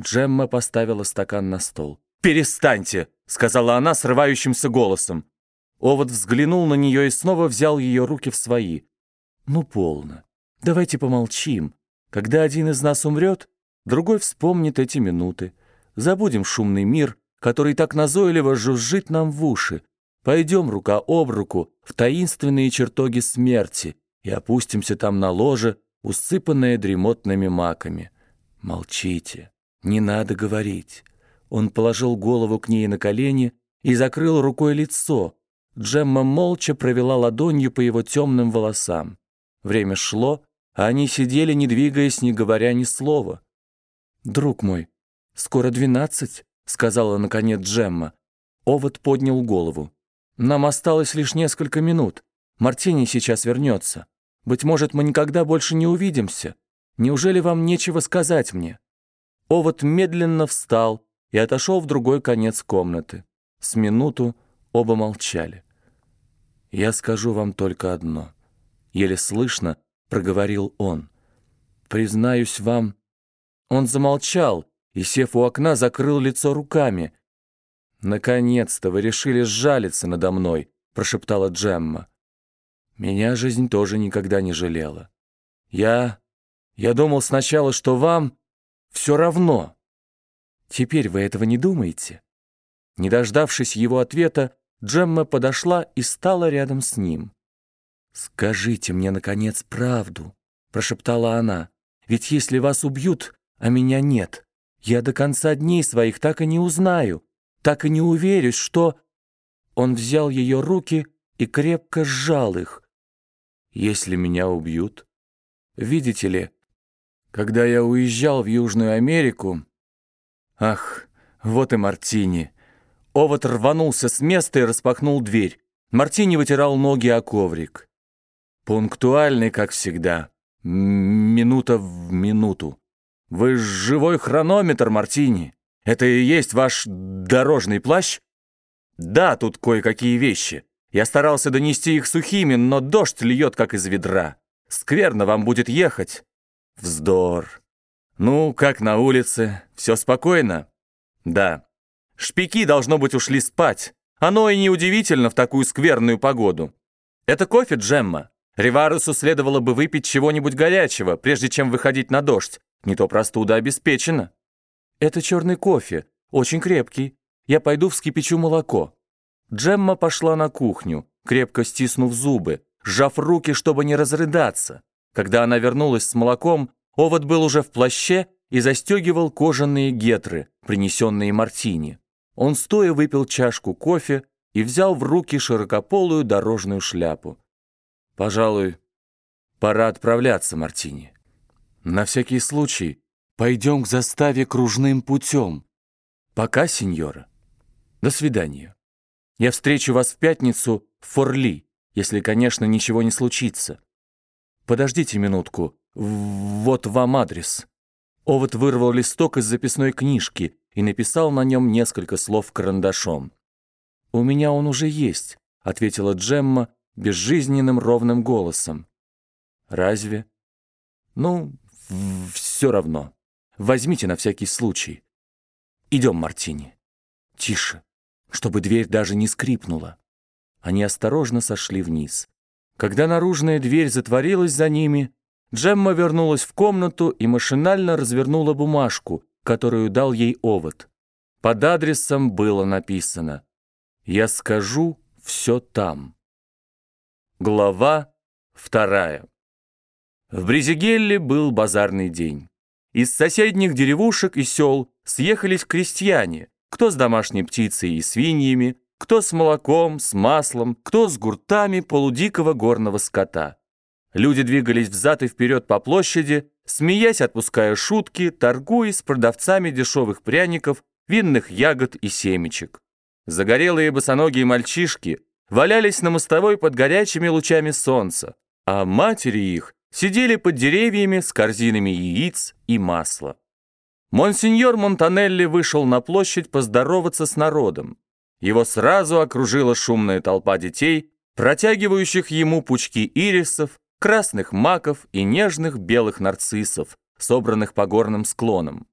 Джемма поставила стакан на стол. «Перестаньте!» — сказала она срывающимся голосом. Овод взглянул на нее и снова взял ее руки в свои. «Ну, полно. Давайте помолчим. Когда один из нас умрет, другой вспомнит эти минуты. Забудем шумный мир, который так назойливо жужжит нам в уши. Пойдем рука об руку в таинственные чертоги смерти и опустимся там на ложе, усыпанное дремотными маками. Молчите, не надо говорить. Он положил голову к ней на колени и закрыл рукой лицо. Джемма молча провела ладонью по его темным волосам. Время шло, а они сидели, не двигаясь, не говоря ни слова. «Друг мой, скоро двенадцать», — сказала наконец Джемма. Овод поднял голову. «Нам осталось лишь несколько минут. Мартини сейчас вернется. Быть может, мы никогда больше не увидимся. Неужели вам нечего сказать мне?» Овод медленно встал и отошел в другой конец комнаты. С минуту оба молчали. «Я скажу вам только одно», — еле слышно проговорил он. «Признаюсь вам...» Он замолчал и, сев у окна, закрыл лицо руками. «Наконец-то вы решили сжалиться надо мной», — прошептала Джемма. Меня жизнь тоже никогда не жалела. Я... я думал сначала, что вам все равно. Теперь вы этого не думаете?» Не дождавшись его ответа, Джемма подошла и стала рядом с ним. «Скажите мне, наконец, правду», — прошептала она. «Ведь если вас убьют, а меня нет, я до конца дней своих так и не узнаю, так и не уверюсь, что...» Он взял ее руки и крепко сжал их, если меня убьют. Видите ли, когда я уезжал в Южную Америку... Ах, вот и Мартини. Овод рванулся с места и распахнул дверь. Мартини вытирал ноги о коврик. Пунктуальный, как всегда. Минута в минуту. Вы живой хронометр, Мартини. Это и есть ваш дорожный плащ? Да, тут кое-какие вещи. Я старался донести их сухими, но дождь льет, как из ведра. Скверно вам будет ехать. Вздор. Ну, как на улице? Все спокойно? Да. Шпики, должно быть, ушли спать. Оно и неудивительно в такую скверную погоду. Это кофе, Джемма. Риварусу следовало бы выпить чего-нибудь горячего, прежде чем выходить на дождь. Не то простуда обеспечена. Это черный кофе, очень крепкий. Я пойду вскипячу молоко. Джемма пошла на кухню, крепко стиснув зубы, сжав руки, чтобы не разрыдаться. Когда она вернулась с молоком, овод был уже в плаще и застегивал кожаные гетры, принесенные Мартини. Он стоя выпил чашку кофе и взял в руки широкополую дорожную шляпу. «Пожалуй, пора отправляться, Мартини. На всякий случай пойдем к заставе кружным путем. Пока, сеньора. До свидания». Я встречу вас в пятницу в Форли, если, конечно, ничего не случится. Подождите минутку. Вот вам адрес». Овод вырвал листок из записной книжки и написал на нем несколько слов карандашом. «У меня он уже есть», — ответила Джемма безжизненным ровным голосом. «Разве?» «Ну, все равно. Возьмите на всякий случай. Идем, Мартини. Тише» чтобы дверь даже не скрипнула. Они осторожно сошли вниз. Когда наружная дверь затворилась за ними, Джемма вернулась в комнату и машинально развернула бумажку, которую дал ей овод. Под адресом было написано «Я скажу все там». Глава вторая. В Бризигелле был базарный день. Из соседних деревушек и сел съехались крестьяне, кто с домашней птицей и свиньями, кто с молоком, с маслом, кто с гуртами полудикого горного скота. Люди двигались взад и вперед по площади, смеясь, отпуская шутки, торгуясь с продавцами дешевых пряников, винных ягод и семечек. Загорелые босоногие мальчишки валялись на мостовой под горячими лучами солнца, а матери их сидели под деревьями с корзинами яиц и масла. Монсеньор Монтанелли вышел на площадь поздороваться с народом. Его сразу окружила шумная толпа детей, протягивающих ему пучки ирисов, красных маков и нежных белых нарциссов, собранных по горным склонам.